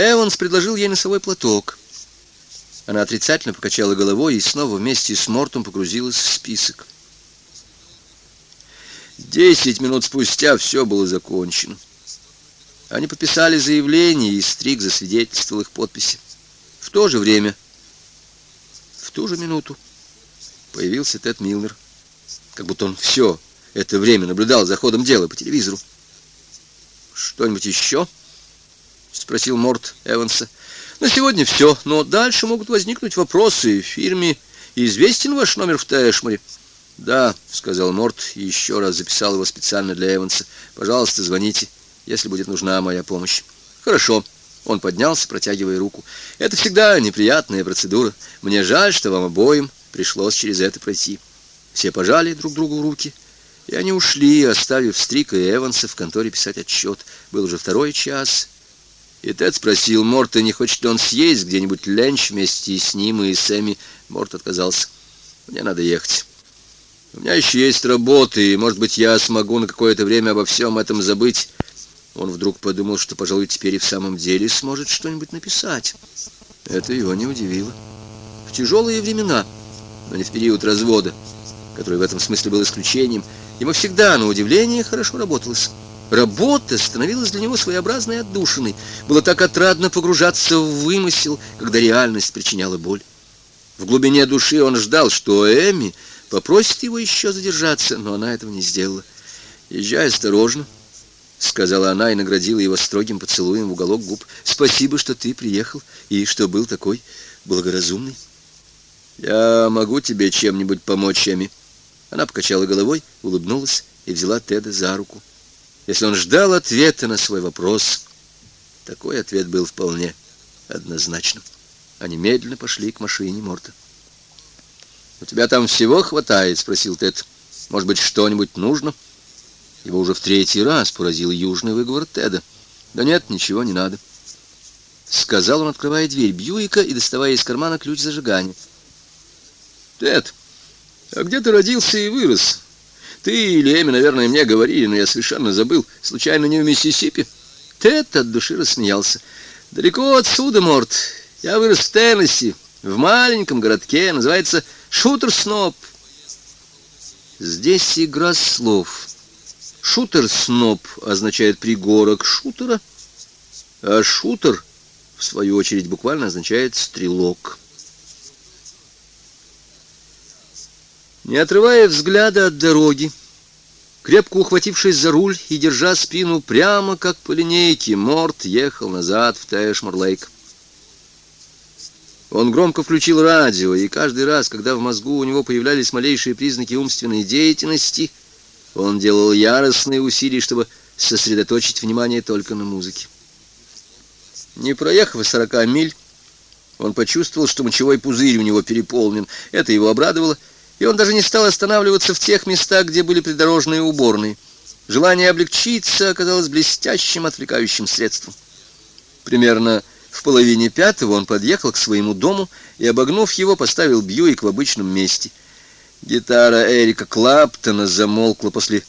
Эванс предложил ей носовой платок. Она отрицательно покачала головой и снова вместе с Мортом погрузилась в список. Десять минут спустя все было закончено. Они подписали заявление, и Стрик засвидетельствовал их подписи. В то же время, в ту же минуту, появился Тед Милнер, как будто он все это время наблюдал за ходом дела по телевизору. «Что-нибудь еще?» — спросил Морт Эванса. «На сегодня все, но дальше могут возникнуть вопросы. В фирме известен ваш номер в Тэшморе?» «Да», — сказал Морт и еще раз записал его специально для Эванса. «Пожалуйста, звоните, если будет нужна моя помощь». «Хорошо». Он поднялся, протягивая руку. «Это всегда неприятная процедура. Мне жаль, что вам обоим пришлось через это пройти». Все пожали друг другу руки, и они ушли, оставив Стрика и Эванса в конторе писать отчет. Был уже второй час, и Тед спросил Морта, не хочет ли он съесть где-нибудь ленч вместе с ним и Сэмми. Морт отказался. «Мне надо ехать». У меня еще есть работа, и, может быть, я смогу на какое-то время обо всем этом забыть. Он вдруг подумал, что, пожалуй, теперь и в самом деле сможет что-нибудь написать. Это его не удивило. В тяжелые времена, но не в период развода, который в этом смысле был исключением, ему всегда, на удивление, хорошо работалось. Работа становилась для него своеобразной отдушиной. Было так отрадно погружаться в вымысел, когда реальность причиняла боль. В глубине души он ждал, что Эми попросит его еще задержаться, но она этого не сделала. «Езжай осторожно», — сказала она и наградила его строгим поцелуем в уголок губ. «Спасибо, что ты приехал и что был такой благоразумный». «Я могу тебе чем-нибудь помочь, Эми?» Она покачала головой, улыбнулась и взяла Теда за руку. Если он ждал ответа на свой вопрос, такой ответ был вполне однозначным. Они медленно пошли к машине Морта. «У тебя там всего хватает?» — спросил Тед. «Может быть, что-нибудь нужно?» Его уже в третий раз поразил южный выговор Теда. «Да нет, ничего не надо», — сказал он, открывая дверь Бьюика и доставая из кармана ключ зажигания. «Тед, а где ты родился и вырос? Ты или Эми, наверное, мне говорили, но я совершенно забыл. Случайно не в Миссисипи?» Тед от души рассмеялся. «Далеко отсюда, Морт. Я вырос в Теннесси, в маленьком городке, называется Шутер-сноп. Здесь игра слов. Шутер-сноп означает пригорок шутера, а шутер, в свою очередь, буквально означает стрелок. Не отрывая взгляда от дороги, крепко ухватившись за руль и держа спину прямо как по линейке, Морт ехал назад в Тэшмор-Лейк. Он громко включил радио, и каждый раз, когда в мозгу у него появлялись малейшие признаки умственной деятельности, он делал яростные усилия, чтобы сосредоточить внимание только на музыке. Не проехав сорока миль, он почувствовал, что мочевой пузырь у него переполнен. Это его обрадовало, и он даже не стал останавливаться в тех местах, где были придорожные уборные. Желание облегчиться оказалось блестящим отвлекающим средством. Примерно в половине пятого он подъехал к своему дому и, обогнув его, поставил Бьюик в обычном месте. Гитара Эрика Клаптона замолкла после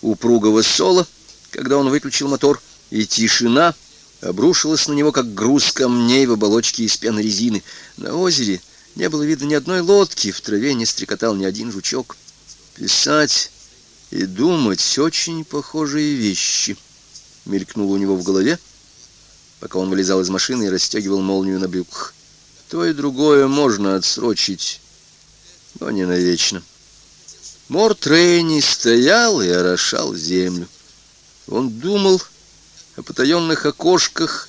упругого соло, когда он выключил мотор, и тишина обрушилась на него, как груз камней в оболочке из пены резины. На озере не было видно ни одной лодки, в траве не стрекотал ни один жучок. Писать и думать очень похожие вещи, мелькнуло у него в голове, пока он вылезал из машины и расстегивал молнию на брюках. То и другое можно отсрочить, но не навечно. Морт Рейни стоял и орошал землю. Он думал о потаенных окошках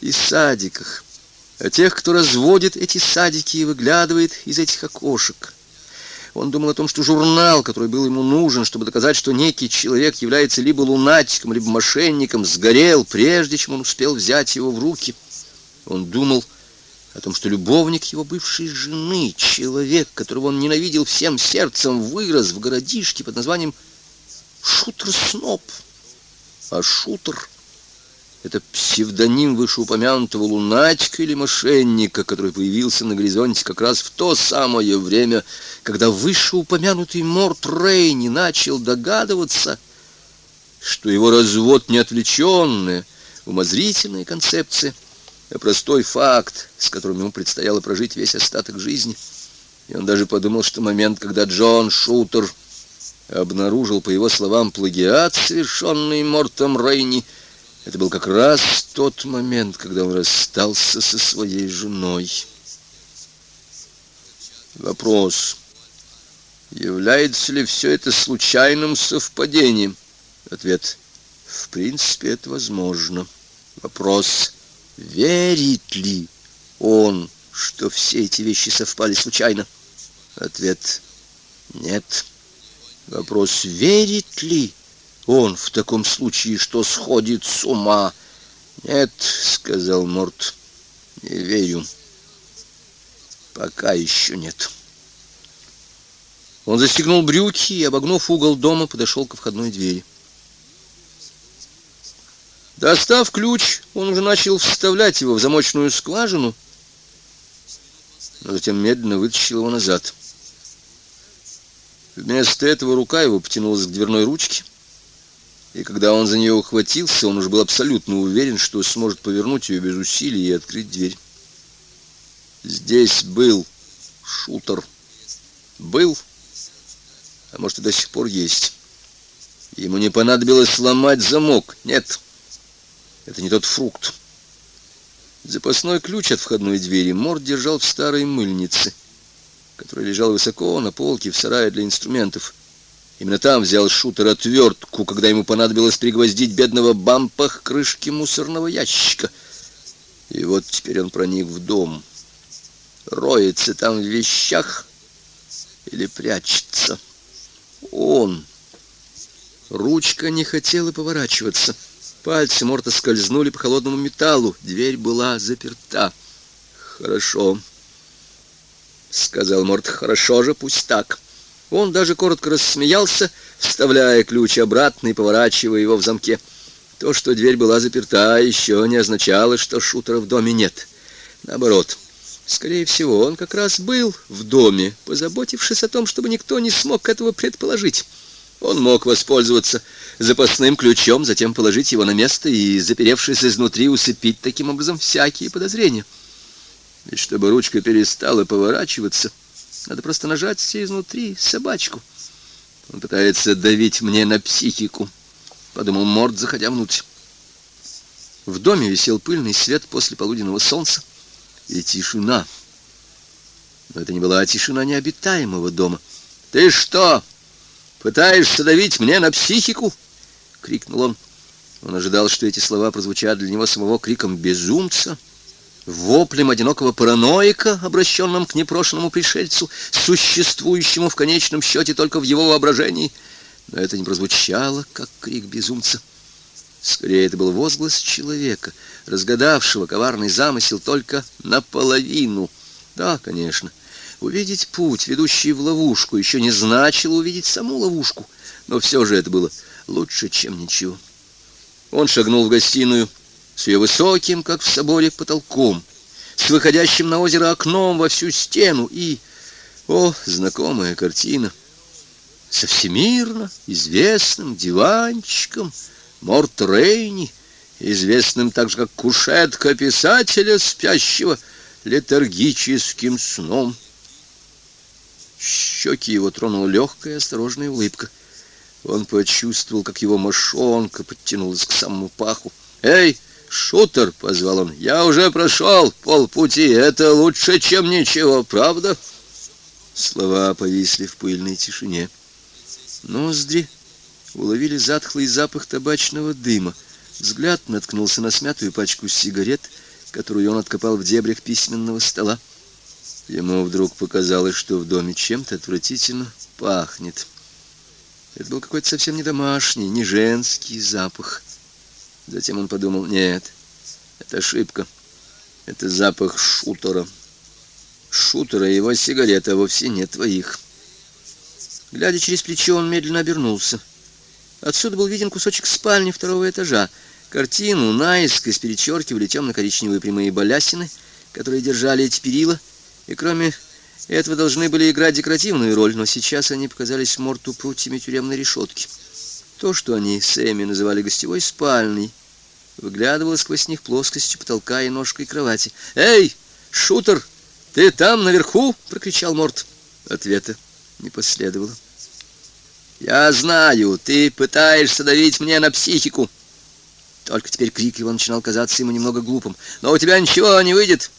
и садиках, о тех, кто разводит эти садики и выглядывает из этих окошек, он думал о том, что журнал, который был ему нужен, чтобы доказать, что некий человек является либо лунатиком, либо мошенником, сгорел, прежде чем он успел взять его в руки. Он думал о том, что любовник его бывшей жены, человек, которого он ненавидел всем сердцем, вырос в городишке под названием Шутер-Сноп. А Шутер это псевдоним вышеупомянутого лунатика или мошенника, который появился на горизонте как раз в то самое время, когда вышеупомянутый Морт Рейни начал догадываться, что его развод не отвлеченная, умозрительная концепция, а простой факт, с которым ему предстояло прожить весь остаток жизни. И он даже подумал, что момент, когда Джон Шутер обнаружил, по его словам, плагиат, совершенный Мортом Рейни, это был как раз тот момент, когда он расстался со своей женой. Вопрос. Является ли все это случайным совпадением? Ответ. В принципе, это возможно. Вопрос. Верит ли он, что все эти вещи совпали случайно? Ответ. Нет. Вопрос. Верит ли он в таком случае, что сходит с ума? Нет, сказал Морт. Не верю. Пока еще нет. Он застегнул брюки и, обогнув угол дома, подошел к входной двери. Достав ключ, он уже начал вставлять его в замочную скважину, но затем медленно вытащил его назад. Вместо этого рука его потянулась к дверной ручке, и когда он за нее ухватился, он уже был абсолютно уверен, что сможет повернуть ее без усилий и открыть дверь. Здесь был шутер. Был а может и до сих пор есть. Ему не понадобилось сломать замок. Нет, это не тот фрукт. Запасной ключ от входной двери Морд держал в старой мыльнице, которая лежала высоко на полке в сарае для инструментов. Именно там взял шутер отвертку, когда ему понадобилось пригвоздить бедного бампа к крышке мусорного ящика. И вот теперь он проник в дом. Роется там в вещах или прячется. Он. Ручка не хотела поворачиваться. Пальцы Морта скользнули по холодному металлу. Дверь была заперта. Хорошо, сказал Морт. Хорошо же, пусть так. Он даже коротко рассмеялся, вставляя ключ обратно и поворачивая его в замке. То, что дверь была заперта, еще не означало, что шутера в доме нет. Наоборот, Скорее всего, он как раз был в доме, позаботившись о том, чтобы никто не смог этого предположить. Он мог воспользоваться запасным ключом, затем положить его на место и, заперевшись изнутри, усыпить таким образом всякие подозрения. И чтобы ручка перестала поворачиваться, надо просто нажать все изнутри собачку. Он пытается давить мне на психику, подумал Морд, заходя внутрь. В доме висел пыльный свет после полуденного солнца и тишина. Но это не была тишина необитаемого дома. «Ты что, пытаешься давить мне на психику?» — крикнул он. Он ожидал, что эти слова прозвучат для него самого криком безумца, воплем одинокого параноика, обращенным к непрошенному пришельцу, существующему в конечном счете только в его воображении. Но это не прозвучало, как крик безумца. Скорее, это был возглас человека, разгадавшего коварный замысел только наполовину. Да, конечно, увидеть путь, ведущий в ловушку, еще не значило увидеть саму ловушку, но все же это было лучше, чем ничего. Он шагнул в гостиную с ее высоким, как в соборе, потолком, с выходящим на озеро окном во всю стену и... О, знакомая картина! Со всемирно известным диванчиком — Морт Рейни, известным также как кушетка писателя, спящего летаргическим сном. Щеки его тронула легкая осторожная улыбка. Он почувствовал, как его мошонка подтянулась к самому паху. «Эй, шутер!» — позвал он. «Я уже прошел полпути. Это лучше, чем ничего, правда?» Слова повисли в пыльной тишине. Ноздри уловили затхлый запах табачного дыма. Взгляд наткнулся на смятую пачку сигарет, которую он откопал в дебрях письменного стола. Ему вдруг показалось, что в доме чем-то отвратительно пахнет. Это был какой-то совсем не домашний, не женский запах. Затем он подумал, нет, это ошибка. Это запах шутера. Шутера и его сигарета вовсе не твоих. Глядя через плечо, он медленно обернулся. Отсюда был виден кусочек спальни второго этажа. Картину наискось перечеркивали темно-коричневые прямые балясины, которые держали эти перила, и кроме этого должны были играть декоративную роль, но сейчас они показались Морту прутьями тюремной решетки. То, что они с называли гостевой спальней, выглядывала сквозь них плоскостью потолка и ножкой кровати. «Эй, шутер, ты там, наверху?» — прокричал Морт. Ответа не последовало. «Я знаю, ты пытаешься давить мне на психику». Только теперь крик его начинал казаться ему немного глупым. «Но у тебя ничего не выйдет.